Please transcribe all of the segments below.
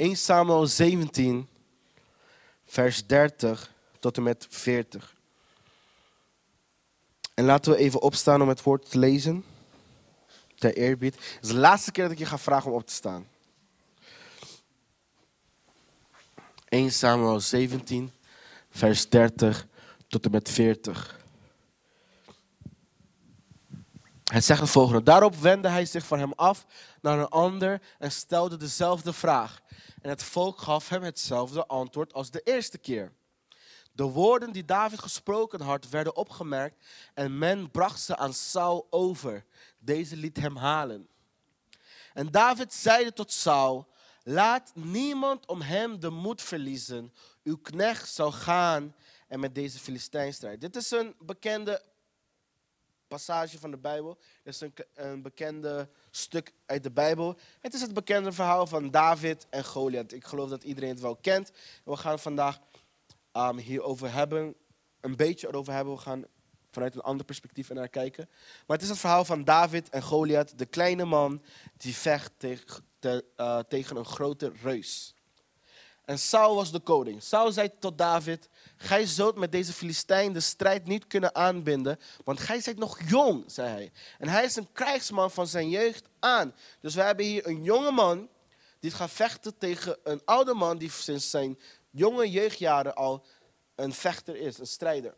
1 Samuel 17, vers 30 tot en met 40. En laten we even opstaan om het woord te lezen. Ter eerbied. Het is de laatste keer dat ik je ga vragen om op te staan. 1 Samuel 17, vers 30 tot en met 40. Hij zegt het volgende. Daarop wendde hij zich van hem af naar een ander en stelde dezelfde vraag. En het volk gaf hem hetzelfde antwoord als de eerste keer. De woorden die David gesproken had werden opgemerkt en men bracht ze aan Saul over. Deze liet hem halen. En David zeide tot Saul: Laat niemand om hem de moed verliezen. Uw knecht zal gaan en met deze Filistijn strijden. Dit is een bekende passage van de Bijbel. Dit is een, een bekende stuk uit de Bijbel. Het is het bekende verhaal van David en Goliath. Ik geloof dat iedereen het wel kent. We gaan vandaag um, hierover hebben, een beetje erover hebben. We gaan vanuit een ander perspectief naar kijken. Maar het is het verhaal van David en Goliath, de kleine man die vecht tegen, uh, tegen een grote reus. En Saul was de koning. Saul zei tot David: Gij zult met deze Filistijn de strijd niet kunnen aanbinden, want gij zijt nog jong, zei hij. En hij is een krijgsman van zijn jeugd aan. Dus we hebben hier een jonge man die gaat vechten tegen een oude man die sinds zijn jonge jeugdjaren al een vechter is, een strijder.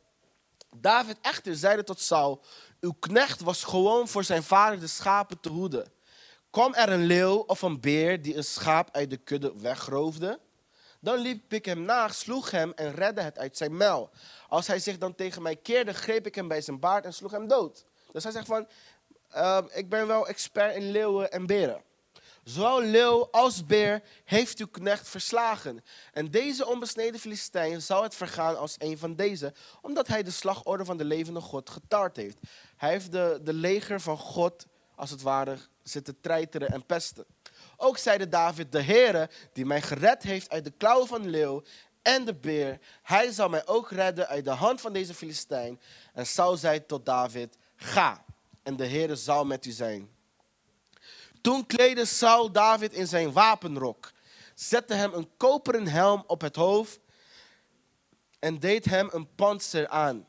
David echter zeide tot Saul: Uw knecht was gewoon voor zijn vader de schapen te hoeden. Kwam er een leeuw of een beer die een schaap uit de kudde wegroofde? Dan liep ik hem na, sloeg hem en redde het uit zijn mel. Als hij zich dan tegen mij keerde, greep ik hem bij zijn baard en sloeg hem dood. Dus hij zegt van, uh, ik ben wel expert in leeuwen en beren. Zowel leeuw als beer heeft uw knecht verslagen. En deze onbesneden Filistijn zal het vergaan als een van deze, omdat hij de slagorde van de levende God getart heeft. Hij heeft de, de leger van God, als het ware, zitten treiteren en pesten. Ook zeide David, de Heere, die mij gered heeft uit de klauwen van de leeuw en de beer, hij zal mij ook redden uit de hand van deze Filistijn. En Saul zei tot David, ga, en de Heere zal met u zijn. Toen kleedde Saul David in zijn wapenrok, zette hem een koperen helm op het hoofd en deed hem een panzer aan.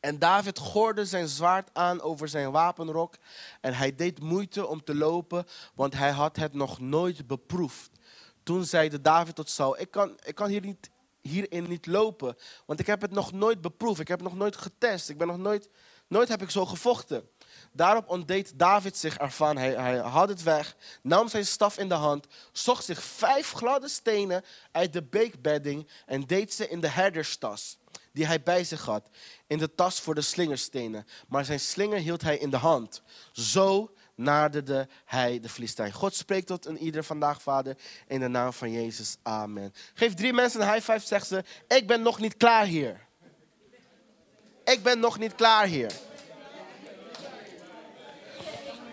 En David gorde zijn zwaard aan over zijn wapenrok en hij deed moeite om te lopen, want hij had het nog nooit beproefd. Toen zeide David tot Saul, ik kan, ik kan hier niet, hierin niet lopen, want ik heb het nog nooit beproefd, ik heb nog nooit getest, ik ben nog nooit, nooit heb ik zo gevochten. Daarop ontdeed David zich ervan. Hij, hij had het weg, nam zijn staf in de hand, zocht zich vijf gladde stenen uit de beekbedding en deed ze in de herderstas die hij bij zich had, in de tas voor de slingerstenen. Maar zijn slinger hield hij in de hand. Zo naderde hij de Filistijn. God spreekt tot een ieder vandaag, Vader, in de naam van Jezus. Amen. Geef drie mensen een high five, zegt ze. Ik ben nog niet klaar hier. Ik ben nog niet klaar hier.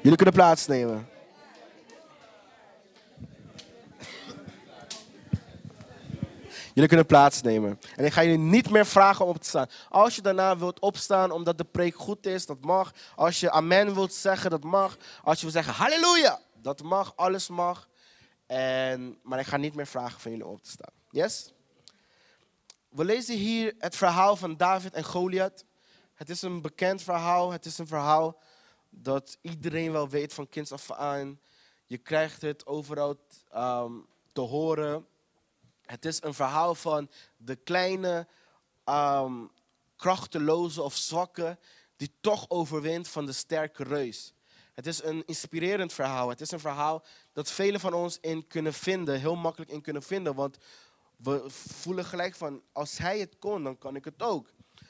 Jullie kunnen plaatsnemen. Jullie kunnen plaatsnemen. En ik ga jullie niet meer vragen om op te staan. Als je daarna wilt opstaan omdat de preek goed is, dat mag. Als je amen wilt zeggen, dat mag. Als je wilt zeggen halleluja, dat mag. Alles mag. En, maar ik ga niet meer vragen van jullie op te staan. Yes? We lezen hier het verhaal van David en Goliath. Het is een bekend verhaal. Het is een verhaal dat iedereen wel weet van kinds af aan. Je krijgt het overal um, te horen. Het is een verhaal van de kleine, um, krachteloze of zwakke die toch overwint van de sterke reus. Het is een inspirerend verhaal. Het is een verhaal dat velen van ons in kunnen vinden, heel makkelijk in kunnen vinden. Want we voelen gelijk van, als hij het kon, dan kan ik het ook.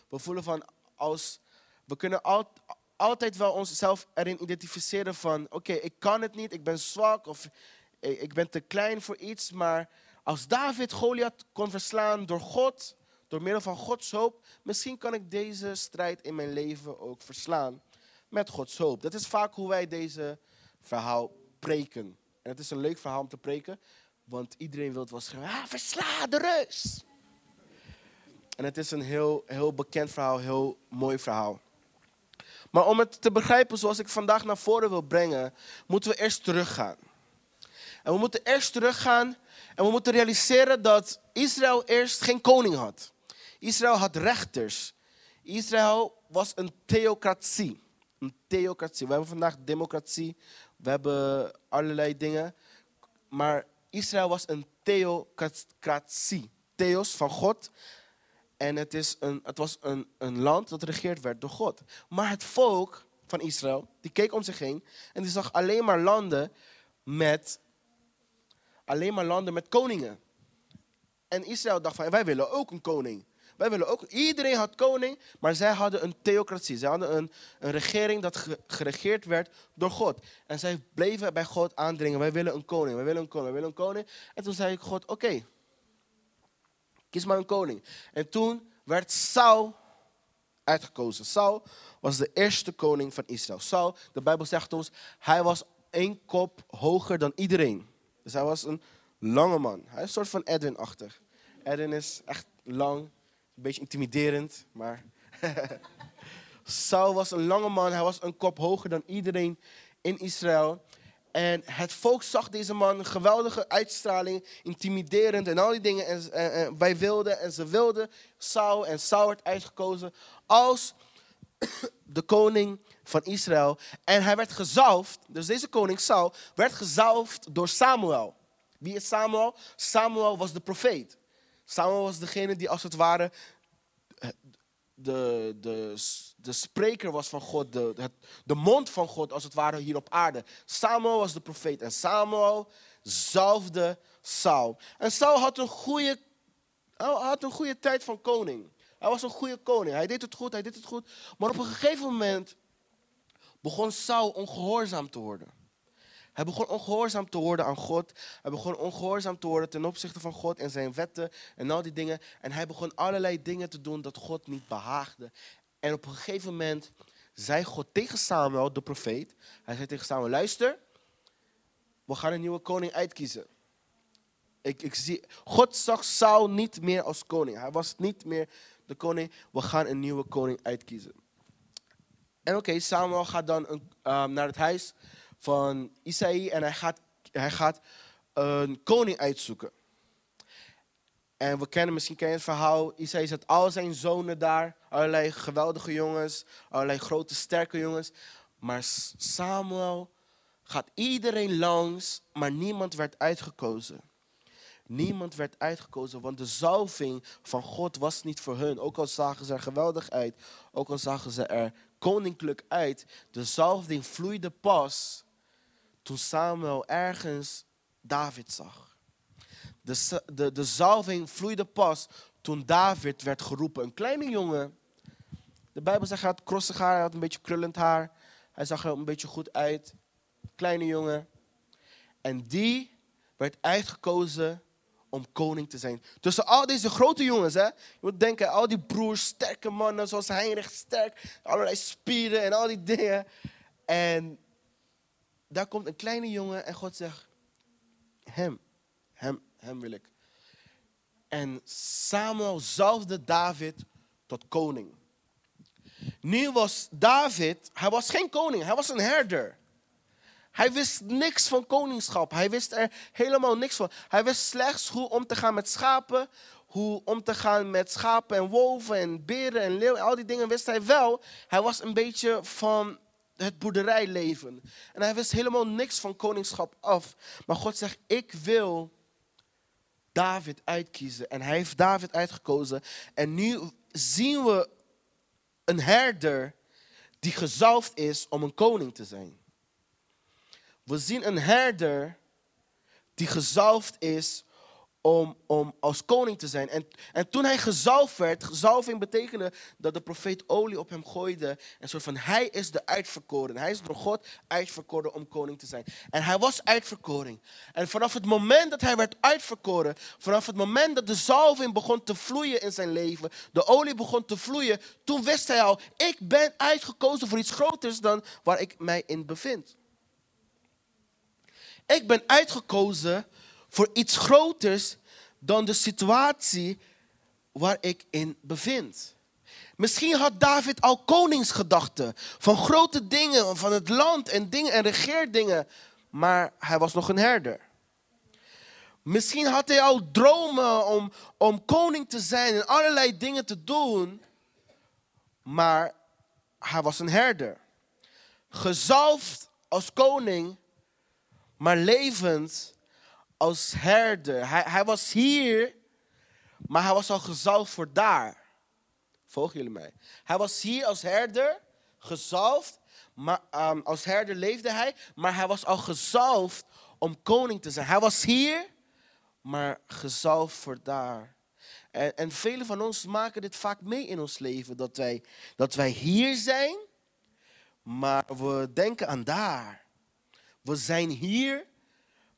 We voelen van, als, we kunnen al, altijd wel onszelf erin identificeren van, oké, ik kan het niet, ik ben zwak of ik ben te klein voor iets, maar als David Goliath kon verslaan door God, door middel van Gods hoop, misschien kan ik deze strijd in mijn leven ook verslaan met Gods hoop. Dat is vaak hoe wij deze verhaal preken. En het is een leuk verhaal om te preken, want iedereen wil het wel schrijven. Ah, versla de reus! En het is een heel, heel bekend verhaal, heel mooi verhaal. Maar om het te begrijpen zoals ik vandaag naar voren wil brengen, moeten we eerst teruggaan. En we moeten eerst teruggaan en we moeten realiseren dat Israël eerst geen koning had. Israël had rechters. Israël was een theocratie. Een theocratie. We hebben vandaag democratie. We hebben allerlei dingen. Maar Israël was een theocratie. Theos van God. En het, is een, het was een, een land dat regeerd werd door God. Maar het volk van Israël, die keek om zich heen en die zag alleen maar landen met, alleen maar landen met koningen. En Israël dacht van, wij willen ook een koning. Wij willen ook, iedereen had koning, maar zij hadden een theocratie. Zij hadden een, een regering dat geregeerd werd door God. En zij bleven bij God aandringen, wij willen een koning, wij willen een koning, wij willen een koning. En toen zei God, oké, kies maar een koning. En toen werd Saul uitgekozen. Saul was de eerste koning van Israël. Saul, de Bijbel zegt ons, hij was één kop hoger dan iedereen. Dus hij was een lange man. Hij is een soort van Edwin-achtig. Edwin is echt lang, een beetje intimiderend, maar... Saul was een lange man, hij was een kop hoger dan iedereen in Israël. En het volk zag deze man geweldige uitstraling, intimiderend en al die dingen. En, wij wilden en ze wilden Saul. En Saul werd uitgekozen als de koning van Israël. En hij werd gezalfd, dus deze koning Saul werd gezalfd door Samuel. Wie is Samuel? Samuel was de profeet. Samuel was degene die als het ware de, de, de spreker was van God, de, de mond van God als het ware hier op aarde. Samuel was de profeet en Samuel zalfde Saul. En Saul had een goede, had een goede tijd van koning. Hij was een goede koning. Hij deed het goed, hij deed het goed. Maar op een gegeven moment begon Saul ongehoorzaam te worden. Hij begon ongehoorzaam te worden aan God. Hij begon ongehoorzaam te worden ten opzichte van God en zijn wetten en al die dingen. En hij begon allerlei dingen te doen dat God niet behaagde. En op een gegeven moment zei God tegen Samuel, de profeet. Hij zei tegen Samuel, luister, we gaan een nieuwe koning uitkiezen. Ik, ik zie, God zag Saul niet meer als koning. Hij was niet meer de koning. We gaan een nieuwe koning uitkiezen. En oké, Samuel gaat dan um, naar het huis van Isaïe en hij gaat, hij gaat een koning uitzoeken. En we kennen misschien ken het verhaal. Isaïe zet al zijn zonen daar. Allerlei geweldige jongens. Allerlei grote, sterke jongens. Maar Samuel gaat iedereen langs. Maar niemand werd uitgekozen. Niemand werd uitgekozen, want de zalving van God was niet voor hun. Ook al zagen ze er geweldig uit. Ook al zagen ze er koninklijk uit. De zalving vloeide pas toen Samuel ergens David zag. De, de, de zalving vloeide pas toen David werd geroepen. Een kleine jongen. De Bijbel zegt hij had krossig haar, hij had een beetje krullend haar. Hij zag er een beetje goed uit. Kleine jongen. En die werd uitgekozen om koning te zijn. Tussen al deze grote jongens, hè. Je moet denken, al die broers, sterke mannen zoals Heinrich Sterk. Allerlei spieren en al die dingen. En daar komt een kleine jongen en God zegt, hem, hem, hem wil ik. En Samuel zalfde David tot koning. Nu was David, hij was geen koning, hij was een herder. Hij wist niks van koningschap. Hij wist er helemaal niks van. Hij wist slechts hoe om te gaan met schapen, hoe om te gaan met schapen en wolven en beren en leeuwen. Al die dingen wist hij wel. Hij was een beetje van het boerderijleven. En hij wist helemaal niks van koningschap af. Maar God zegt, ik wil David uitkiezen. En hij heeft David uitgekozen. En nu zien we een herder die gezalfd is om een koning te zijn. We zien een herder die gezalfd is om, om als koning te zijn. En, en toen hij gezalfd werd, zalving betekende dat de profeet olie op hem gooide. En soort van, hij is de uitverkoren. Hij is door God uitverkoren om koning te zijn. En hij was uitverkoring. En vanaf het moment dat hij werd uitverkoren, vanaf het moment dat de zalving begon te vloeien in zijn leven, de olie begon te vloeien, toen wist hij al, ik ben uitgekozen voor iets groters dan waar ik mij in bevind. Ik ben uitgekozen voor iets groters dan de situatie waar ik in bevind. Misschien had David al koningsgedachten van grote dingen, van het land en dingen en regeerdingen, maar hij was nog een herder. Misschien had hij al dromen om, om koning te zijn en allerlei dingen te doen. Maar hij was een herder. Gezalfd als koning, maar levend als herder. Hij, hij was hier, maar hij was al gezalfd voor daar. Volgen jullie mij? Hij was hier als herder, gezalfd. Maar, um, als herder leefde hij, maar hij was al gezalfd om koning te zijn. Hij was hier, maar gezalfd voor daar. En, en velen van ons maken dit vaak mee in ons leven. Dat wij, dat wij hier zijn, maar we denken aan daar. We zijn hier,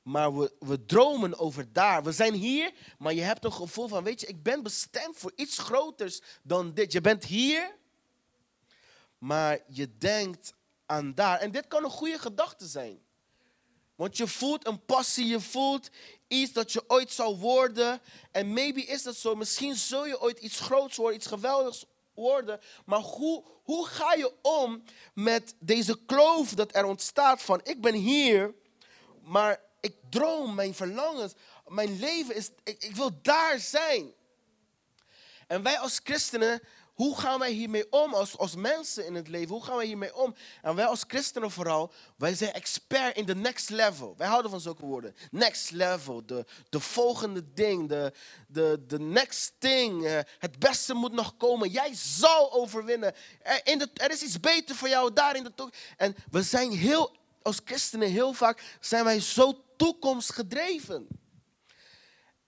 maar we, we dromen over daar. We zijn hier, maar je hebt een gevoel van, weet je, ik ben bestemd voor iets groters dan dit. Je bent hier, maar je denkt aan daar. En dit kan een goede gedachte zijn. Want je voelt een passie, je voelt iets dat je ooit zal worden. En maybe is dat zo. Misschien zul je ooit iets groots worden, iets geweldigs worden. Maar hoe, hoe ga je om met deze kloof dat er ontstaat van ik ben hier, maar ik droom, mijn verlangens, mijn leven is, ik, ik wil daar zijn. En wij als christenen hoe gaan wij hiermee om als, als mensen in het leven? Hoe gaan wij hiermee om? En wij als christenen vooral, wij zijn expert in de next level. Wij houden van zulke woorden. Next level, de, de volgende ding, de, de, de next thing. Uh, het beste moet nog komen. Jij zal overwinnen. Er, er is iets beter voor jou daar in de toekomst. En we zijn heel, als christenen heel vaak, zijn wij zo toekomstgedreven.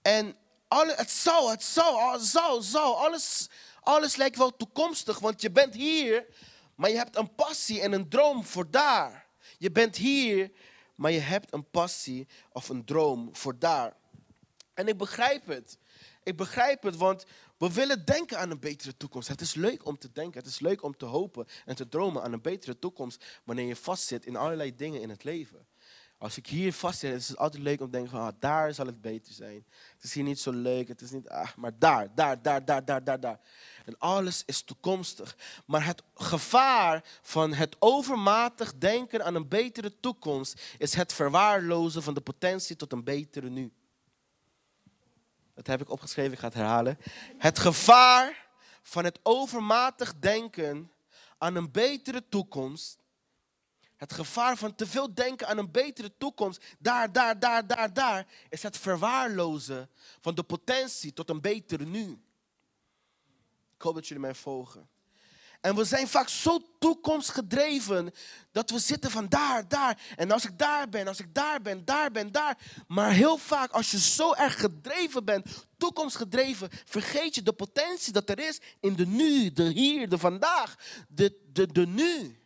En alle, het zal, het zal, het zal, alles alles lijkt wel toekomstig, want je bent hier, maar je hebt een passie en een droom voor daar. Je bent hier, maar je hebt een passie of een droom voor daar. En ik begrijp het. Ik begrijp het, want we willen denken aan een betere toekomst. Het is leuk om te denken, het is leuk om te hopen en te dromen aan een betere toekomst wanneer je vastzit in allerlei dingen in het leven. Als ik hier vastzit, is het altijd leuk om te denken van, ah, daar zal het beter zijn. Het is hier niet zo leuk, het is niet, ah, maar daar, daar, daar, daar, daar, daar, daar. En alles is toekomstig. Maar het gevaar van het overmatig denken aan een betere toekomst is het verwaarlozen van de potentie tot een betere nu. Dat heb ik opgeschreven, ik ga het herhalen. Het gevaar van het overmatig denken aan een betere toekomst het gevaar van te veel denken aan een betere toekomst, daar, daar, daar, daar, daar, is het verwaarlozen van de potentie tot een betere nu. Ik hoop dat jullie mij volgen. En we zijn vaak zo toekomstgedreven dat we zitten van daar, daar. En als ik daar ben, als ik daar ben, daar ben, daar. Maar heel vaak als je zo erg gedreven bent, toekomstgedreven, vergeet je de potentie dat er is in de nu, de hier, de vandaag, de, de, de nu.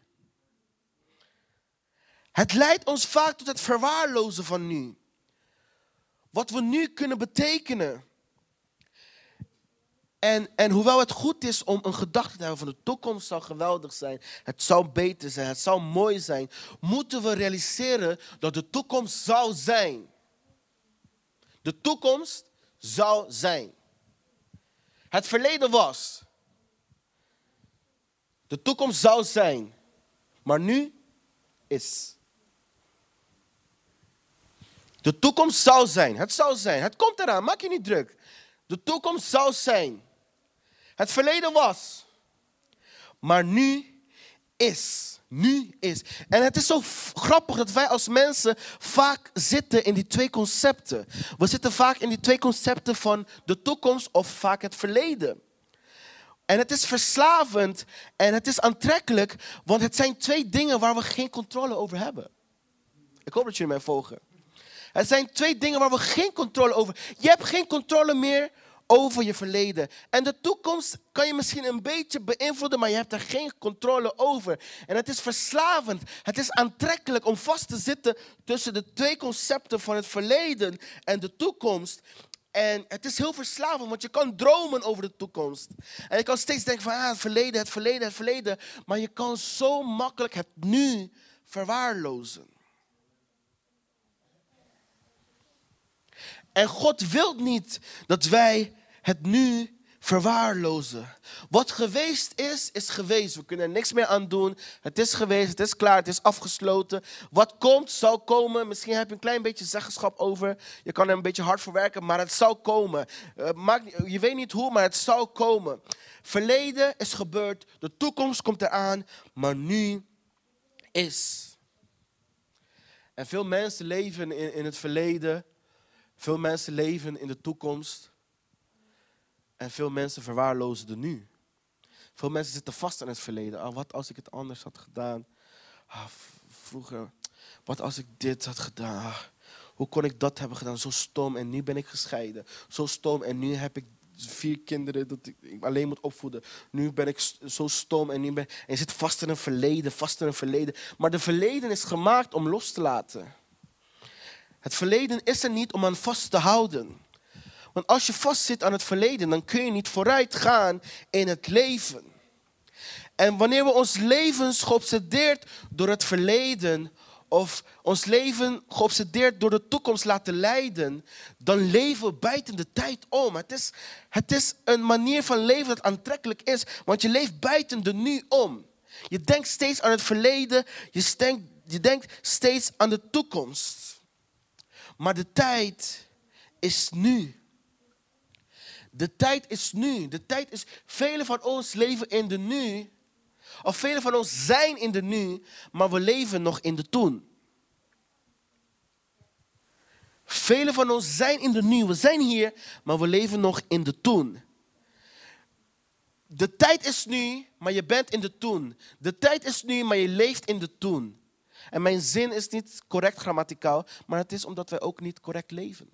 Het leidt ons vaak tot het verwaarlozen van nu. Wat we nu kunnen betekenen. En, en hoewel het goed is om een gedachte te hebben van de toekomst zal geweldig zijn, het zal beter zijn, het zal mooi zijn, moeten we realiseren dat de toekomst zal zijn. De toekomst zal zijn. Het verleden was. De toekomst zal zijn. Maar nu is. De toekomst zal zijn. Het zal zijn. Het komt eraan. Maak je niet druk. De toekomst zal zijn. Het verleden was. Maar nu is. Nu is. En het is zo grappig dat wij als mensen vaak zitten in die twee concepten. We zitten vaak in die twee concepten van de toekomst of vaak het verleden. En het is verslavend en het is aantrekkelijk, want het zijn twee dingen waar we geen controle over hebben. Ik hoop dat jullie mij volgen. Het zijn twee dingen waar we geen controle over Je hebt geen controle meer over je verleden. En de toekomst kan je misschien een beetje beïnvloeden, maar je hebt er geen controle over. En het is verslavend. Het is aantrekkelijk om vast te zitten tussen de twee concepten van het verleden en de toekomst. En het is heel verslavend, want je kan dromen over de toekomst. En je kan steeds denken van ah, het verleden, het verleden, het verleden. Maar je kan zo makkelijk het nu verwaarlozen. En God wil niet dat wij het nu verwaarlozen. Wat geweest is, is geweest. We kunnen er niks meer aan doen. Het is geweest, het is klaar, het is afgesloten. Wat komt, zal komen. Misschien heb je een klein beetje zeggenschap over. Je kan er een beetje hard voor werken, maar het zal komen. Uh, je weet niet hoe, maar het zal komen. Verleden is gebeurd, de toekomst komt eraan, maar nu is. En veel mensen leven in, in het verleden. Veel mensen leven in de toekomst. En veel mensen verwaarlozen de nu. Veel mensen zitten vast in het verleden. Ah, wat als ik het anders had gedaan? Ah, vroeger, wat als ik dit had gedaan? Ah, hoe kon ik dat hebben gedaan? Zo stom en nu ben ik gescheiden. Zo stom en nu heb ik vier kinderen dat ik alleen moet opvoeden. Nu ben ik zo stom en nu ben en je zit vast in een verleden, vast in een verleden. Maar de verleden is gemaakt om los te laten. Het verleden is er niet om aan vast te houden. Want als je vastzit aan het verleden, dan kun je niet vooruit gaan in het leven. En wanneer we ons leven geobsedeerd door het verleden of ons leven geobsedeerd door de toekomst laten leiden, dan leven we buiten de tijd om. Het is, het is een manier van leven dat aantrekkelijk is, want je leeft buiten de nu om. Je denkt steeds aan het verleden, je je denkt steeds aan de toekomst. Maar de tijd is nu. De tijd is nu. De tijd is, velen van ons leven in de nu. Of velen van ons zijn in de nu, maar we leven nog in de toen. Velen van ons zijn in de nu. We zijn hier, maar we leven nog in de toen. De tijd is nu, maar je bent in de toen. De tijd is nu, maar je leeft in de toen. En mijn zin is niet correct grammaticaal, maar het is omdat wij ook niet correct leven.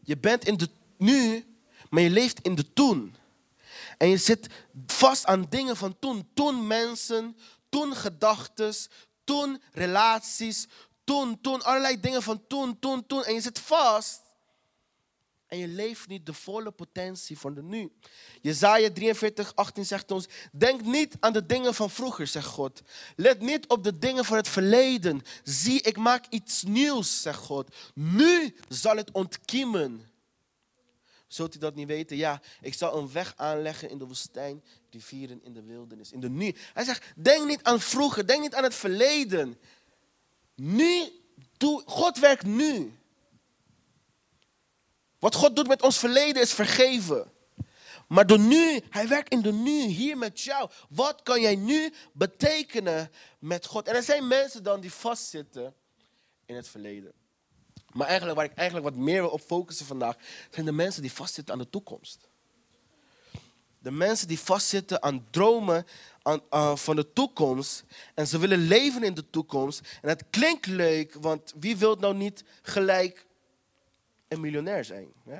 Je bent in de nu, maar je leeft in de toen. En je zit vast aan dingen van toen. Toen mensen, toen gedachten, toen relaties, toen, toen, allerlei dingen van toen, toen, toen. En je zit vast. En je leeft niet de volle potentie van de nu. Jezaja 43, 18 zegt ons, denk niet aan de dingen van vroeger, zegt God. Let niet op de dingen van het verleden. Zie, ik maak iets nieuws, zegt God. Nu zal het ontkiemen. Zult u dat niet weten? Ja, ik zal een weg aanleggen in de woestijn, die vieren in de wildernis, in de nu. Hij zegt, denk niet aan vroeger, denk niet aan het verleden. Nu, doe, God werkt nu. Wat God doet met ons verleden is vergeven. Maar de nu, hij werkt in de nu, hier met jou. Wat kan jij nu betekenen met God? En er zijn mensen dan die vastzitten in het verleden. Maar eigenlijk waar ik eigenlijk wat meer op focussen vandaag, zijn de mensen die vastzitten aan de toekomst. De mensen die vastzitten aan dromen aan, van de toekomst. En ze willen leven in de toekomst. En het klinkt leuk, want wie wil nou niet gelijk een miljonair zijn? Hè?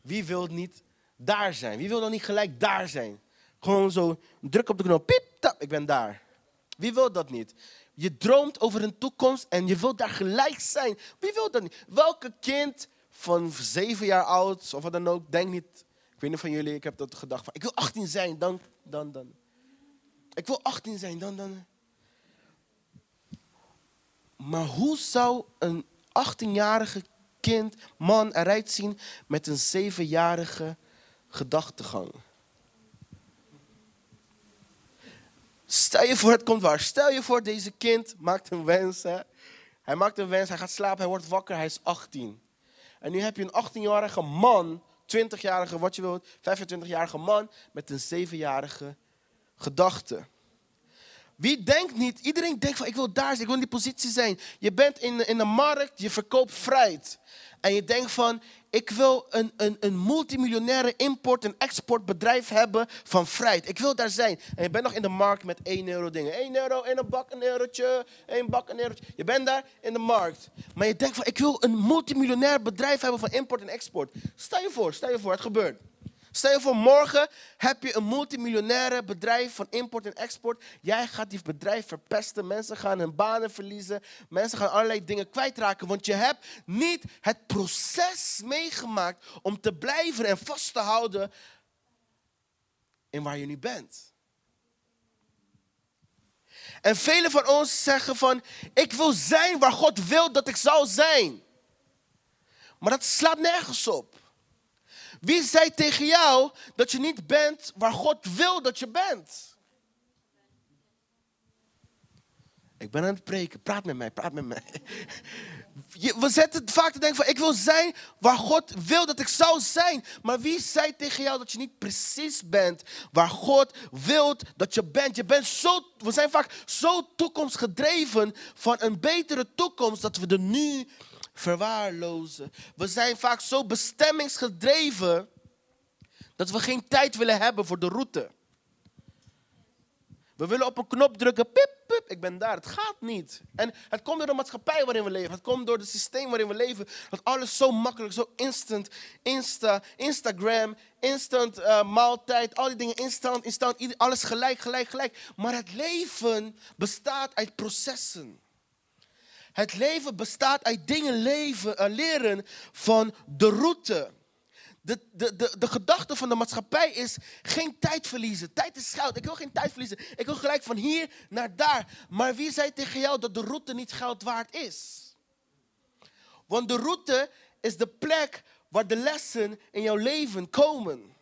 Wie wil niet daar zijn? Wie wil nou niet gelijk daar zijn? Gewoon zo druk op de knop, piep, tap, ik ben daar. Wie wil dat niet? Je droomt over een toekomst en je wilt daar gelijk zijn. Wie wil dat niet? Welke kind van zeven jaar oud of wat dan ook, denk niet. Ik weet niet van jullie, ik heb dat gedacht van, ik wil 18 zijn, dan, dan, dan. Ik wil 18 zijn, dan, dan. Maar hoe zou een 18-jarige kind, man eruit zien met een 7-jarige gedachtegang? Stel je voor, het komt waar. Stel je voor, deze kind maakt een wens. Hè? Hij maakt een wens, hij gaat slapen, hij wordt wakker, hij is 18. En nu heb je een 18-jarige man, 20-jarige, wat je wilt, 25-jarige man met een 7-jarige gedachte. Wie denkt niet? Iedereen denkt van ik wil daar zijn, ik wil in die positie zijn. Je bent in, in de markt, je verkoopt fruit. En je denkt van ik wil een, een, een multimiljonaire import- en exportbedrijf hebben van fruit. Ik wil daar zijn. En je bent nog in de markt met 1 euro dingen. 1 euro, een bak, een eurotje, één bak, een eurotje. Je bent daar in de markt. Maar je denkt van ik wil een multimiljonair bedrijf hebben van import en export. Stel je voor, stel je voor, het gebeurt. Stel je voor, morgen heb je een multimiljonaire bedrijf van import en export. Jij gaat die bedrijf verpesten. Mensen gaan hun banen verliezen. Mensen gaan allerlei dingen kwijtraken. Want je hebt niet het proces meegemaakt om te blijven en vast te houden in waar je nu bent. En velen van ons zeggen van, ik wil zijn waar God wil dat ik zou zijn. Maar dat slaat nergens op. Wie zei tegen jou dat je niet bent waar God wil dat je bent? Ik ben aan het preken. Praat met mij, praat met mij. We zetten vaak te denken van ik wil zijn waar God wil dat ik zou zijn. Maar wie zei tegen jou dat je niet precies bent waar God wil dat je bent? Je bent zo, we zijn vaak zo toekomstgedreven van een betere toekomst dat we er nu verwaarlozen. We zijn vaak zo bestemmingsgedreven dat we geen tijd willen hebben voor de route. We willen op een knop drukken, pip, pip, ik ben daar. Het gaat niet. En het komt door de maatschappij waarin we leven. Het komt door het systeem waarin we leven. Dat alles zo makkelijk, zo instant, Insta, Instagram, instant uh, maaltijd, al die dingen instant, instant, alles gelijk, gelijk, gelijk. Maar het leven bestaat uit processen. Het leven bestaat uit dingen leven, uh, leren van de route. De, de, de, de gedachte van de maatschappij is geen tijd verliezen. Tijd is goud. Ik wil geen tijd verliezen. Ik wil gelijk van hier naar daar. Maar wie zei tegen jou dat de route niet geld waard is? Want de route is de plek waar de lessen in jouw leven komen.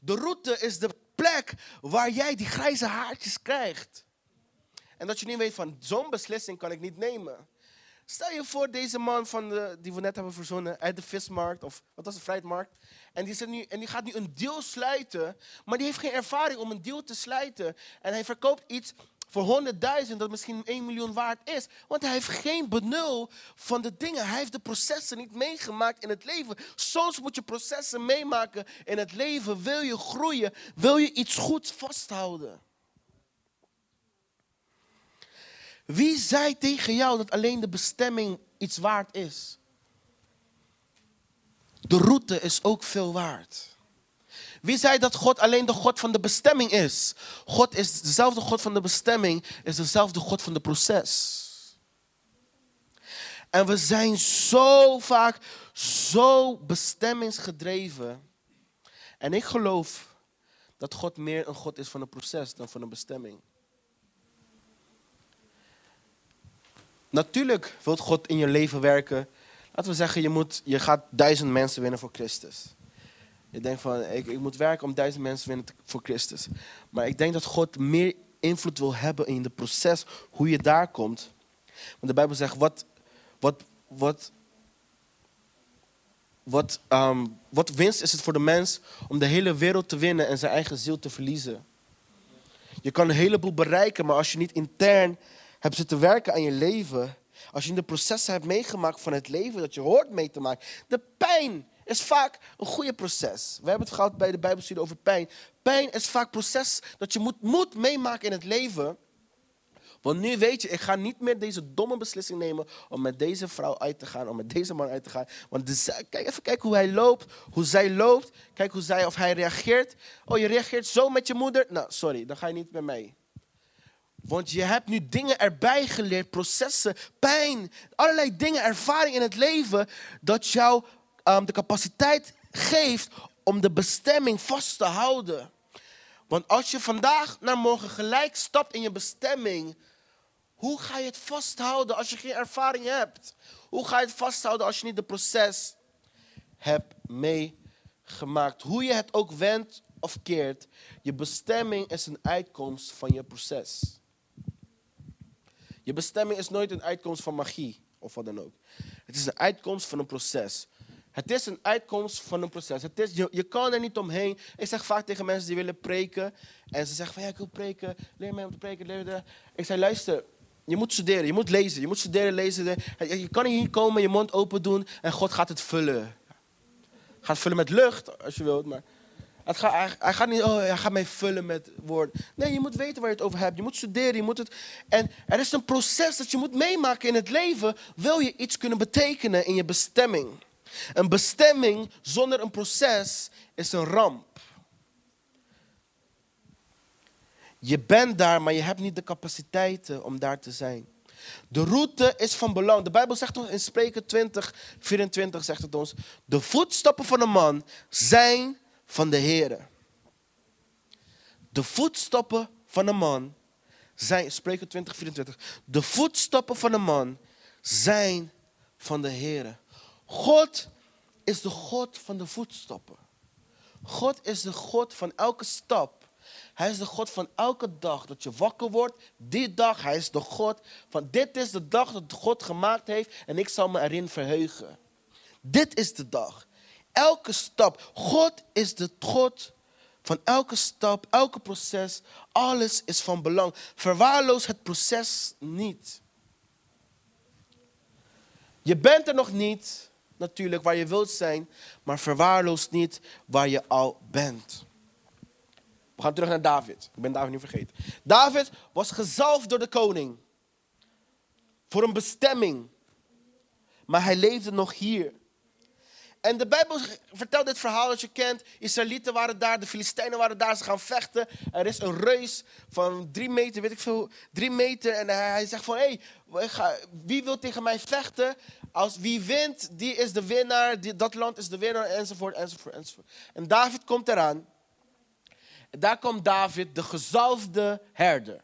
De route is de plek waar jij die grijze haartjes krijgt. En dat je niet weet van zo'n beslissing kan ik niet nemen. Stel je voor deze man van de, die we net hebben verzonnen uit de vismarkt, of wat was de fruitmarkt. En die, zit nu, en die gaat nu een deal sluiten, maar die heeft geen ervaring om een deal te sluiten. En hij verkoopt iets voor 100.000 dat misschien 1 miljoen waard is. Want hij heeft geen benul van de dingen. Hij heeft de processen niet meegemaakt in het leven. Soms moet je processen meemaken in het leven. Wil je groeien? Wil je iets goed vasthouden? Wie zei tegen jou dat alleen de bestemming iets waard is? De route is ook veel waard. Wie zei dat God alleen de God van de bestemming is? God is dezelfde God van de bestemming, is dezelfde God van de proces. En we zijn zo vaak zo bestemmingsgedreven. En ik geloof dat God meer een God is van een proces dan van een bestemming. Natuurlijk wil God in je leven werken. Laten we zeggen, je, moet, je gaat duizend mensen winnen voor Christus. Je denkt van, ik, ik moet werken om duizend mensen winnen voor Christus. Maar ik denk dat God meer invloed wil hebben in het proces, hoe je daar komt. Want de Bijbel zegt, wat, wat, wat, wat, um, wat winst is het voor de mens om de hele wereld te winnen en zijn eigen ziel te verliezen? Je kan een heleboel bereiken, maar als je niet intern hebt zitten werken aan je leven, als je in de processen hebt meegemaakt van het leven dat je hoort mee te maken, de pijn is vaak een goede proces. We hebben het gehad bij de Bijbelstudie over pijn. Pijn is vaak proces dat je moet, moet meemaken in het leven. Want nu weet je, ik ga niet meer deze domme beslissing nemen om met deze vrouw uit te gaan, om met deze man uit te gaan. Want kijk even kijken hoe hij loopt, hoe zij loopt. Kijk hoe zij of hij reageert. Oh, je reageert zo met je moeder? Nou, sorry, dan ga je niet met mij. Want je hebt nu dingen erbij geleerd, processen, pijn, allerlei dingen, ervaring in het leven, dat jou um, de capaciteit geeft om de bestemming vast te houden. Want als je vandaag naar morgen gelijk stapt in je bestemming, hoe ga je het vasthouden als je geen ervaring hebt? Hoe ga je het vasthouden als je niet de proces hebt meegemaakt? Hoe je het ook wendt of keert, je bestemming is een uitkomst van je proces. Je bestemming is nooit een uitkomst van magie of wat dan ook. Het is een uitkomst van een proces. Het is een uitkomst van een proces. Het is, je, je kan er niet omheen. Ik zeg vaak tegen mensen die willen preken. En ze zeggen van ja, ik wil preken. Leer mij om te preken. Leer ik zeg luister, je moet studeren. Je moet lezen. Je moet studeren, lezen. Je kan hier komen, je mond open doen. En God gaat het vullen. Gaat vullen met lucht als je wilt. Maar het gaat, hij, gaat niet, oh, hij gaat mij vullen met woorden. Nee, je moet weten waar je het over hebt. Je moet studeren, je moet het... En er is een proces dat je moet meemaken in het leven. Wil je iets kunnen betekenen in je bestemming. Een bestemming zonder een proces is een ramp. Je bent daar, maar je hebt niet de capaciteiten om daar te zijn. De route is van belang. De Bijbel zegt ons in Spreken 20, 24 zegt het ons. De voetstappen van een man zijn van de Heer. De voetstappen van een man zijn, spreken 20, 24. De voetstappen van een man zijn van de Heer. God is de God van de voetstappen. God is de God van elke stap. Hij is de God van elke dag dat je wakker wordt. Die dag, hij is de God van dit is de dag dat God gemaakt heeft en ik zal me erin verheugen. Dit is de dag. Elke stap. God is de God van elke stap, elke proces. Alles is van belang. Verwaarloos het proces niet. Je bent er nog niet, natuurlijk, waar je wilt zijn, maar verwaarloos niet waar je al bent. We gaan terug naar David. Ik ben David niet vergeten. David was gezalfd door de koning. Voor een bestemming. Maar hij leefde nog hier. En de Bijbel vertelt dit verhaal dat je kent. Israëlieten waren daar, de Filistijnen waren daar, ze gaan vechten. Er is een reus van drie meter, weet ik veel, drie meter. En hij, zegt van, hé, hey, wie wil tegen mij vechten? Als wie wint, die is de winnaar, dat land is de winnaar, enzovoort, enzovoort, enzovoort. En David komt eraan. Daar komt David, de gezalfde herder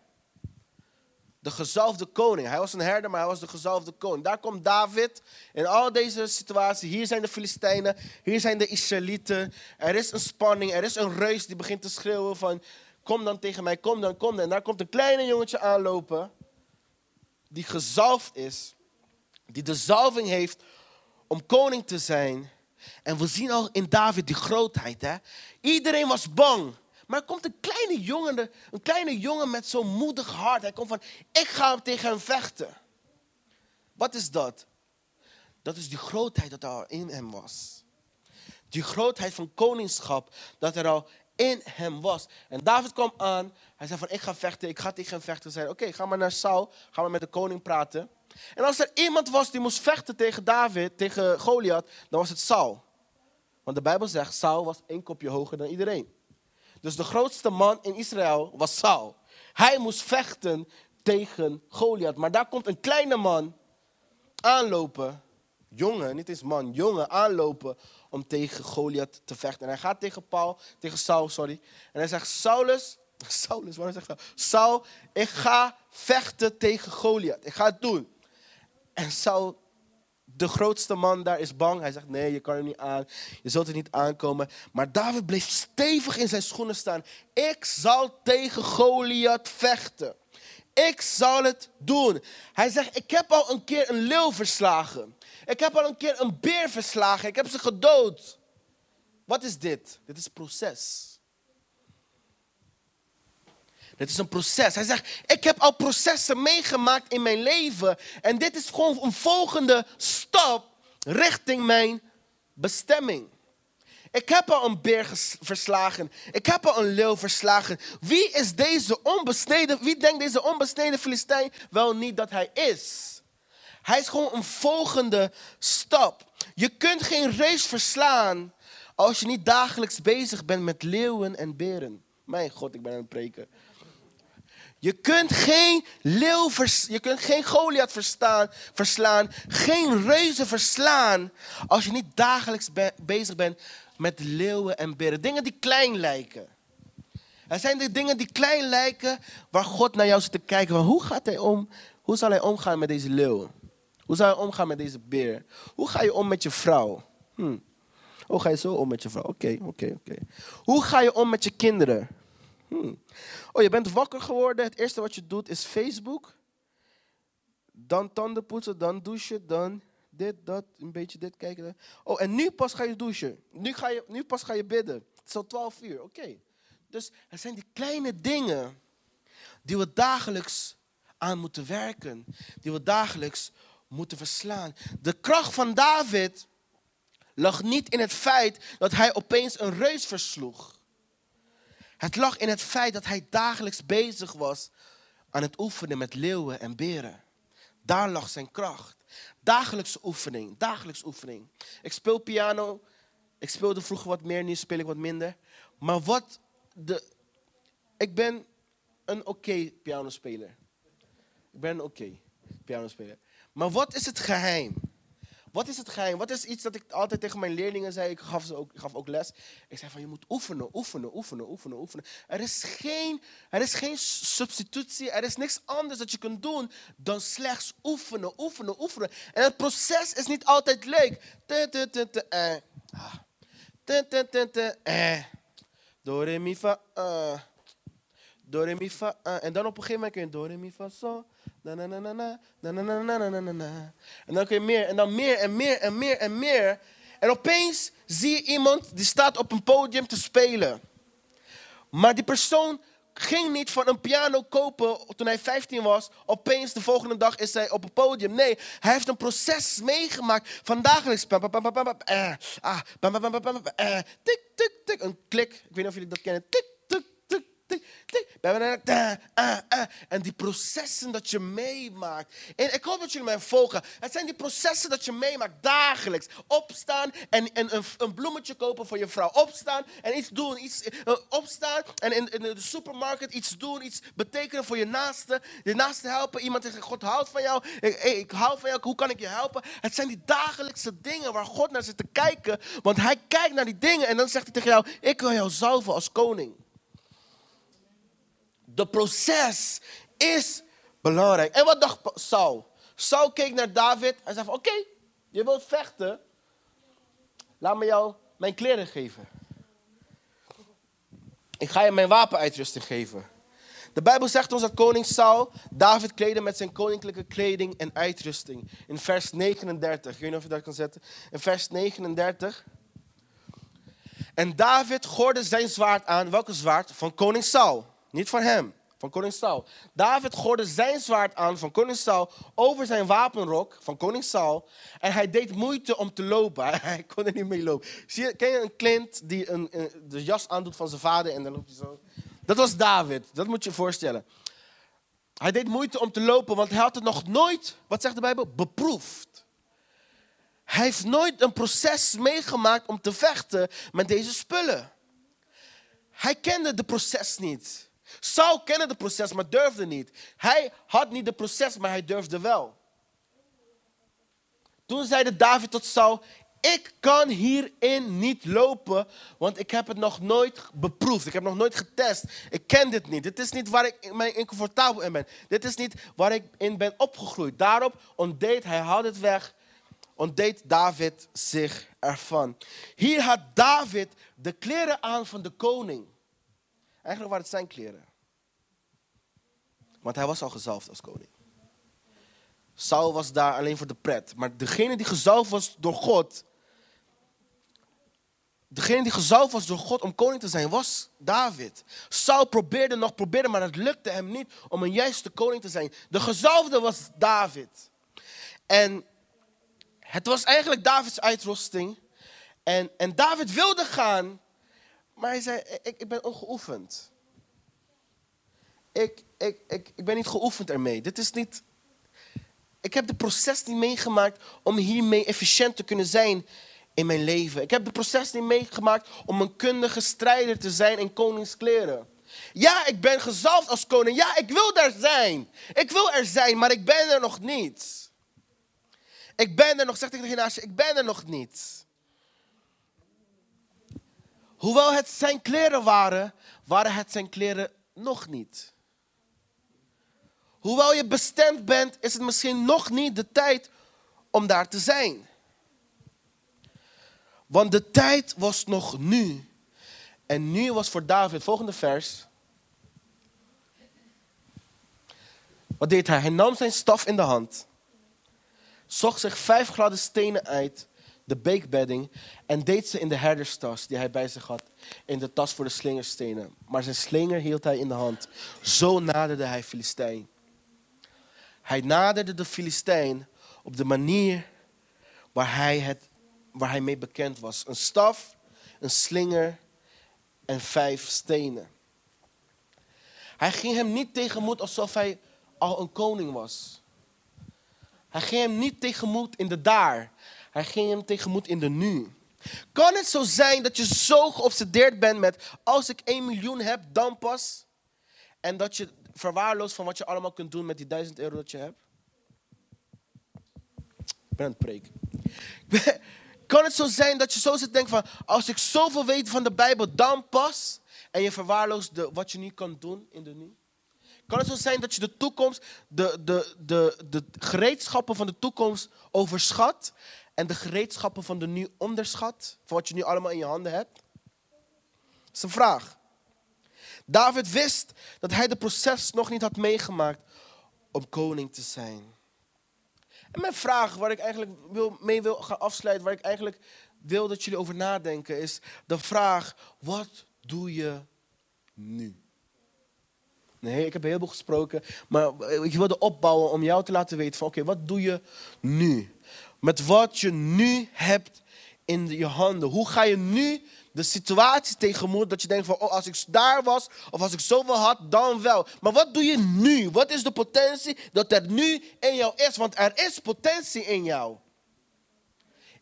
de gezalfde koning. Hij was een herder, maar hij was de gezalfde koning. Daar komt David in al deze situaties. Hier zijn de Filistijnen, hier zijn de Israëlieten. Er is een spanning, er is een reus die begint te schreeuwen van... Kom dan tegen mij, kom dan, kom dan. En daar komt een kleine jongetje aanlopen die gezalfd is. Die de zalving heeft om koning te zijn. En we zien al in David die grootheid. Hè? Iedereen was bang. Maar er komt een kleine jongen, een kleine jongen met zo'n moedig hart. Hij komt van, ik ga tegen hem vechten. Wat is dat? Dat is die grootheid dat er al in hem was. Die grootheid van koningschap dat er al in hem was. En David kwam aan. Hij zei van, ik ga vechten, ik ga tegen hem vechten. Hij zei, oké, ga maar naar Saul, ga maar met de koning praten. En als er iemand was die moest vechten tegen David, tegen Goliath, dan was het Saul. Want de Bijbel zegt, Saul was één kopje hoger dan iedereen. Dus de grootste man in Israël was Saul. Hij moest vechten tegen Goliath. Maar daar komt een kleine man aanlopen. Jongen, niet eens man, jongen aanlopen om tegen Goliath te vechten. En hij gaat tegen Paul, tegen Saul, sorry. En hij zegt, Saulus, Saulus, waarom zegt hij? Saul, ik ga vechten tegen Goliath. Ik ga het doen. En Saul de grootste man daar is bang. Hij zegt, nee, je kan er niet aan. Je zult er niet aankomen. Maar David bleef stevig in zijn schoenen staan. Ik zal tegen Goliath vechten. Ik zal het doen. Hij zegt, ik heb al een keer een leeuw verslagen. Ik heb al een keer een beer verslagen. Ik heb ze gedood. Wat is dit? Dit is proces. Dit is een proces. Hij zegt, ik heb al processen meegemaakt in mijn leven. En dit is gewoon een volgende stap richting mijn bestemming. Ik heb al een beer verslagen. Ik heb al een leeuw verslagen. Wie is deze onbesneden, wie denkt deze onbesneden Filistijn wel niet dat hij is? Hij is gewoon een volgende stap. Je kunt geen reus verslaan als je niet dagelijks bezig bent met leeuwen en beren. Mijn god, ik ben aan het preken. Je kunt geen leeuw, je kunt geen Goliath verslaan, geen reuzen verslaan, als je niet dagelijks bezig bent met leeuwen en beren. Dingen die klein lijken. Er zijn de dingen die klein lijken, waar God naar jou zit te kijken. Van hoe gaat hij om? Hoe zal hij omgaan met deze leeuw? Hoe zal hij omgaan met deze beer? Hoe ga je om met je vrouw? Hm. Hoe ga je zo om met je vrouw? Oké, oké, oké. Hoe ga je om met je kinderen? Hmm. Oh, je bent wakker geworden. Het eerste wat je doet is Facebook. Dan tanden poetsen, dan douchen, dan dit, dat, een beetje dit kijken. Oh, en nu pas ga je douchen. Nu, ga je, nu pas ga je bidden. Het is al 12 uur, oké. Dus er zijn die kleine dingen die we dagelijks aan moeten werken. Die we dagelijks moeten verslaan. De kracht van David lag niet in het feit dat hij opeens een reus versloeg. Het lag in het feit dat hij dagelijks bezig was aan het oefenen met leeuwen en beren. Daar lag zijn kracht. Dagelijkse oefening, dagelijks oefening. Ik speel piano. Ik speelde vroeger wat meer, nu speel ik wat minder. Maar wat de. Ik ben een oké okay pianospeler. Ik ben een oké okay pianospeler. Maar wat is het geheim? Wat is het geheim? Wat is iets dat ik altijd tegen mijn leerlingen zei? Ik gaf, ze ook, ik gaf ook les. Ik zei van je moet oefenen, oefenen, oefenen, oefenen, oefenen. Er is, geen, er is geen substitutie, er is niks anders dat je kunt doen dan slechts oefenen, oefenen, oefenen. En het proces is niet altijd leuk. Do, re, mi, fa. Fa. Uh. En dan op een gegeven moment kun je do, re, mi, fa, so. Na, na, na, na, na. Na, na, na. En dan kun je meer. En dan meer en meer en meer en meer. En opeens zie je iemand die staat op een podium te spelen. Maar die persoon ging niet van een piano kopen toen hij 15 was. Opeens de volgende dag is hij op het podium. Nee, hij heeft een proces meegemaakt van dagelijks. Eh, ah, eh, tik, tik, tik. Een klik. Ik weet niet of jullie dat kennen. Tik, tik, tik, tik, tik. Ah, ah, ah. En die processen dat je meemaakt. En ik hoop dat jullie mij volgen. Het zijn die processen dat je meemaakt dagelijks. Opstaan en, en een, een bloemetje kopen voor je vrouw. Opstaan en iets doen. Iets, eh, opstaan en in, in de supermarkt iets doen. Iets betekenen voor je naaste. Je naaste helpen. Iemand zegt, God houdt van jou. Ik, ik hou van jou. Hoe kan ik je helpen? Het zijn die dagelijkse dingen waar God naar zit te kijken. Want hij kijkt naar die dingen en dan zegt hij tegen jou, ik wil jou zalven als koning. De proces is belangrijk. En wat dacht Saul? Saul keek naar David. Hij zei oké, je wilt vechten. Laat me jou mijn kleren geven. Ik ga je mijn wapenuitrusting geven. De Bijbel zegt ons dat koning Saul David kleedde met zijn koninklijke kleding en uitrusting. In vers 39. Ik weet of je dat kan zetten. In vers 39. En David gorde zijn zwaard aan. Welke zwaard? Van koning Saul. Niet van hem, van koning Saul. David gorde zijn zwaard aan van koning Saul over zijn wapenrok van koning Saul. En hij deed moeite om te lopen. Hij kon er niet mee lopen. Zie ken je een kind die een, de jas aandoet van zijn vader en dan loopt hij zo? Dat was David, dat moet je je voorstellen. Hij deed moeite om te lopen, want hij had het nog nooit, wat zegt de Bijbel, beproefd. Hij heeft nooit een proces meegemaakt om te vechten met deze spullen. Hij kende het proces niet. Saul kende het proces, maar durfde niet. Hij had niet het proces, maar hij durfde wel. Toen zeide David tot Saul: Ik kan hierin niet lopen, want ik heb het nog nooit beproefd. Ik heb nog nooit getest. Ik ken dit niet. Dit is niet waar ik mij incomfortabel in ben. Dit is niet waar ik in ben opgegroeid. Daarop ontdeed hij, haalde het weg, ontdeed David zich ervan. Hier had David de kleren aan van de koning. Eigenlijk waren het zijn kleren. Want hij was al gezalfd als koning. Saul was daar alleen voor de pret. Maar degene die gezalfd was door God. Degene die gezalfd was door God om koning te zijn, was David. Saul probeerde nog, probeerde, maar het lukte hem niet om een juiste koning te zijn. De gezalfde was David. En het was eigenlijk Davids uitrusting. En, en David wilde gaan, maar hij zei, ik, ik ben ongeoefend. Ik, ik, ik, ik ben niet geoefend ermee. Dit is niet... Ik heb de proces niet meegemaakt om hiermee efficiënt te kunnen zijn in mijn leven. Ik heb de proces niet meegemaakt om een kundige strijder te zijn in koningskleren. Ja, ik ben gezalfd als koning. Ja, ik wil daar zijn. Ik wil er zijn, maar ik ben er nog niet. Ik ben er nog, zeg tegen de naast ik ben er nog niet. Hoewel het zijn kleren waren, waren het zijn kleren nog niet. Hoewel je bestemd bent, is het misschien nog niet de tijd om daar te zijn. Want de tijd was nog nu. En nu was voor David, volgende vers. Wat deed hij? Hij nam zijn staf in de hand, zocht zich vijf gladde stenen uit de beekbedding en deed ze in de herderstas die hij bij zich had, in de tas voor de slingerstenen. Maar zijn slinger hield hij in de hand. Zo naderde hij Filistijn. Hij naderde de Filistijn op de manier waar hij, het, waar hij mee bekend was. Een staf, een slinger en vijf stenen. Hij ging hem niet tegemoet alsof hij al een koning was. Hij ging hem niet tegemoet in de daar. Hij ging hem tegemoet in de nu. Kan het zo zijn dat je zo geobsedeerd bent met als ik 1 miljoen heb, dan pas? En dat je verwaarloosd van wat je allemaal kunt doen met die 1000 euro dat je hebt? Ik ben aan het preken. Kan het zo zijn dat je zo zit denken van, als ik zoveel weet van de Bijbel, dan pas? En je verwaarloost de, wat je nu kan doen in de nu? Kan het zo zijn dat je de toekomst, de, de, de, de gereedschappen van de toekomst overschat en de gereedschappen van de nu onderschat? Van wat je nu allemaal in je handen hebt? Dat is een vraag. David wist dat hij de proces nog niet had meegemaakt om koning te zijn. En mijn vraag, waar ik eigenlijk wil, mee wil gaan afsluiten, waar ik eigenlijk wil dat jullie over nadenken, is de vraag: wat doe je nu? Nee, ik heb heel veel gesproken, maar ik wilde opbouwen om jou te laten weten van oké, wat doe je nu? Met wat je nu hebt in je handen. Hoe ga je nu de situatie tegemoet dat je denkt van, oh, als ik daar was of als ik zoveel had, dan wel. Maar wat doe je nu? Wat is de potentie dat er nu in jou is? Want er is potentie in jou.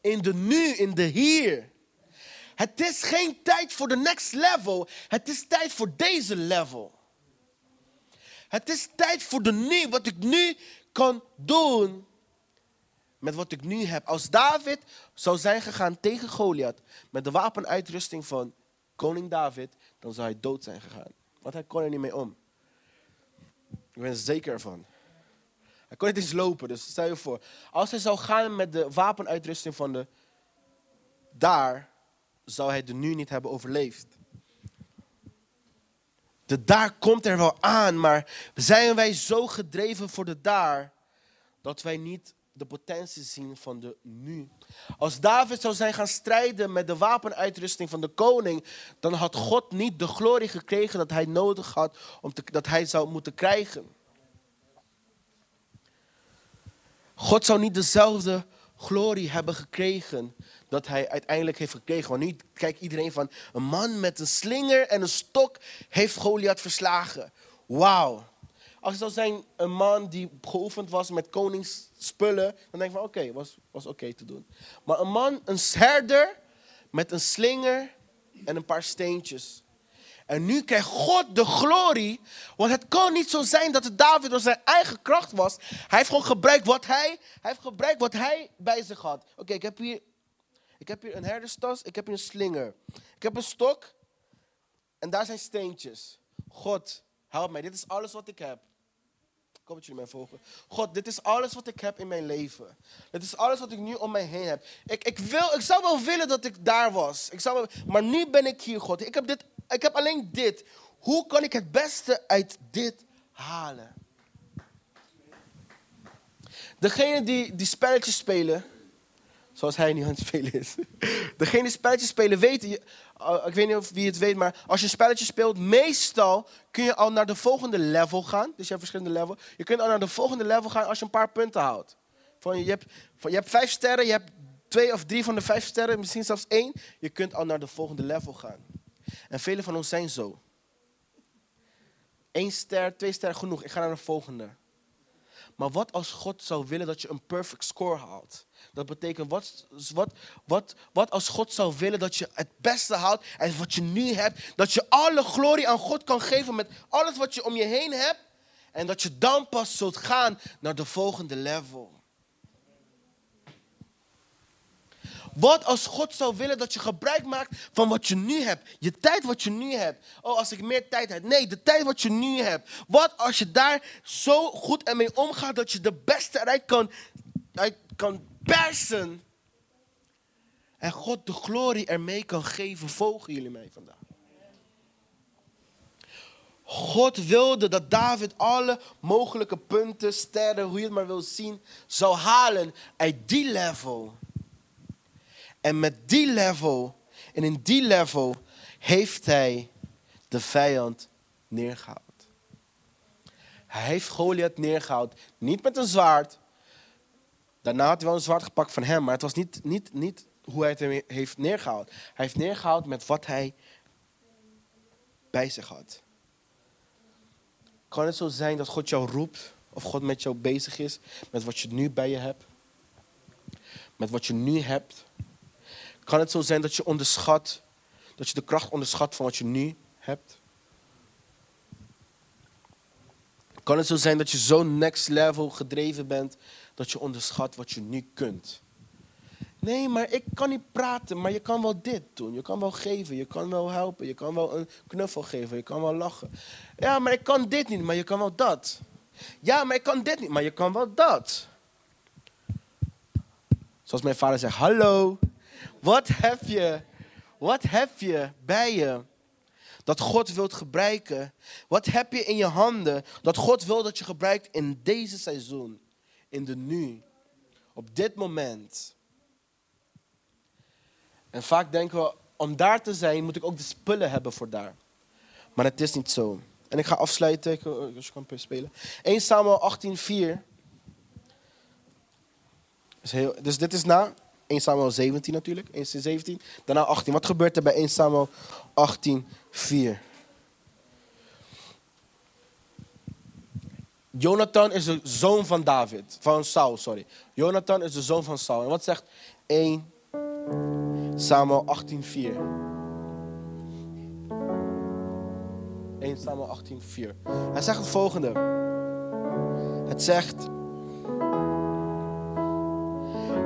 In de nu, in de hier. Het is geen tijd voor de next level. Het is tijd voor deze level. Het is tijd voor de nu, wat ik nu kan doen met wat ik nu heb. Als David zou zijn gegaan tegen Goliath met de wapenuitrusting van koning David, dan zou hij dood zijn gegaan. Want hij kon er niet mee om. Ik ben er zeker van. Hij kon niet eens lopen, dus stel je voor. Als hij zou gaan met de wapenuitrusting van de daar, zou hij de nu niet hebben overleefd. De daar komt er wel aan, maar zijn wij zo gedreven voor de daar dat wij niet de potentie zien van de nu. Als David zou zijn gaan strijden met de wapenuitrusting van de koning, dan had God niet de glorie gekregen dat hij nodig had, om te, dat hij zou moeten krijgen. God zou niet dezelfde glorie hebben gekregen dat hij uiteindelijk heeft gekregen. Want nu kijkt iedereen van, een man met een slinger en een stok heeft Goliath verslagen. Wauw. Als het zou zijn een man die geoefend was met koningsspullen, dan denk ik van oké, was, was oké te doen. Maar een man, een herder met een slinger en een paar steentjes. En nu krijgt God de glorie, want het kan niet zo zijn dat het David door zijn eigen kracht was. Hij heeft gewoon gebruikt wat hij, hij, heeft gebruikt wat hij bij zich had. Oké, ik heb hier ik heb hier een herderstas, ik heb hier een slinger. Ik heb een stok en daar zijn steentjes. God, help mij, dit is alles wat ik heb. Hoop jullie mij volgen. God, dit is alles wat ik heb in mijn leven. Dit is alles wat ik nu om mij heen heb. Ik, ik, wil, ik zou wel willen dat ik daar was. Ik zou maar nu ben ik hier, God. Ik heb, dit, ik heb alleen dit. Hoe kan ik het beste uit dit halen? Degene die, die spelletjes spelen, zoals hij nu aan het spelen is. Degene die spelletjes spelen weten, ik weet niet of wie het weet, maar als je een spelletje speelt, meestal kun je al naar de volgende level gaan. Dus je hebt verschillende levels. Je kunt al naar de volgende level gaan als je een paar punten houdt. Van, je, hebt, van, je hebt vijf sterren, je hebt twee of drie van de vijf sterren, misschien zelfs één. Je kunt al naar de volgende level gaan. En vele van ons zijn zo. Eén ster, twee sterren genoeg. Ik ga naar de volgende. Maar wat als God zou willen dat je een perfect score haalt? Dat betekent, wat, wat, wat, wat als God zou willen dat je het beste houdt en wat je nu hebt, dat je alle glorie aan God kan geven met alles wat je om je heen hebt. En dat je dan pas zult gaan naar de volgende level. Wat als God zou willen dat je gebruik maakt van wat je nu hebt? Je tijd wat je nu hebt. Oh, als ik meer tijd heb. Nee, de tijd wat je nu hebt. Wat als je daar zo goed mee omgaat dat je de beste eruit kan, uit kan persen. En God de glorie ermee kan geven. Volgen jullie mij vandaag? God wilde dat David alle mogelijke punten, sterren, hoe je het maar wil zien, zou halen uit die level. En met die level, en in die level, heeft hij de vijand neergehaald. Hij heeft Goliath neergehaald. Niet met een zwaard. Daarna had hij wel een zwaard gepakt van hem, maar het was niet, niet, niet hoe hij het heeft neergehaald. Hij heeft neergehaald met wat hij bij zich had. Kan het zo zijn dat God jou roept, of God met jou bezig is, met wat je nu bij je hebt? Met wat je nu hebt? Kan het zo zijn dat je onderschat, dat je de kracht onderschat van wat je nu hebt? Kan het zo zijn dat je zo next level gedreven bent dat je onderschat wat je nu kunt? Nee, maar ik kan niet praten, maar je kan wel dit doen. Je kan wel geven, je kan wel helpen, je kan wel een knuffel geven, je kan wel lachen. Ja, maar ik kan dit niet, maar je kan wel dat. Ja, maar ik kan dit niet, maar je kan wel dat. Zoals mijn vader zegt, hallo, wat heb je? Wat heb je bij je? Dat God wilt gebruiken. Wat heb je in je handen dat God wil dat je gebruikt in deze seizoen? In de nu. Op dit moment. En vaak denken we, om daar te zijn moet ik ook de spullen hebben voor daar. Maar het is niet zo. En ik ga afsluiten, als je kan spelen. 1 Samuel 18:4. Heel, dus dit is na 1 Samuel 17 natuurlijk, 1 17. Daarna 18. Wat gebeurt er bij 1 Samuel 18:4? Jonathan is de zoon van David, van Saul, sorry. Jonathan is de zoon van Saul. En wat zegt 1 Samuel 18:4? 1 Samuel 18:4. Hij zegt het volgende. Het zegt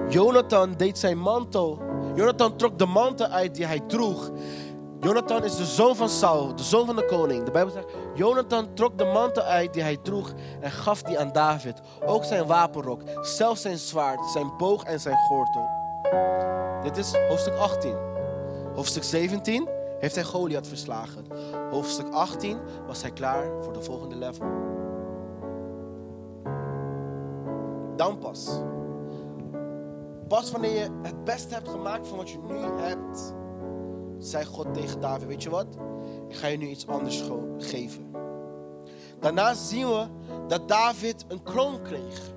Jonathan deed zijn mantel. Jonathan trok de mantel uit die hij droeg. Jonathan is de zoon van Saul, de zoon van de koning. De Bijbel zegt, Jonathan trok de mantel uit die hij droeg en gaf die aan David. Ook zijn wapenrok, zelfs zijn zwaard, zijn boog en zijn gordel. Dit is hoofdstuk 18. Hoofdstuk 17 heeft hij Goliath verslagen. Hoofdstuk 18 was hij klaar voor de volgende level. Dan pas. Pas wanneer je het beste hebt gemaakt van wat je nu hebt, zei God tegen David: Weet je wat? Ik ga je nu iets anders geven. Daarna zien we dat David een kroon kreeg.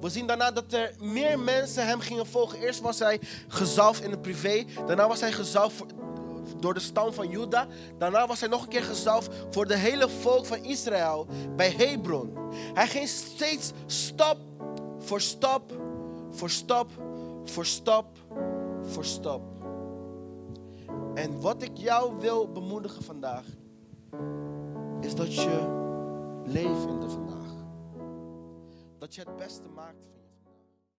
We zien daarna dat er meer mensen hem gingen volgen. Eerst was hij gezalfd in het privé. Daarna was hij gezalfd door de stam van Juda. Daarna was hij nog een keer gezalfd voor de hele volk van Israël bij Hebron. Hij ging steeds stap voor stap, voor stap, voor stap, voor stap. En wat ik jou wil bemoedigen vandaag, is dat je leeft in de vandaag. Dat je het beste maakt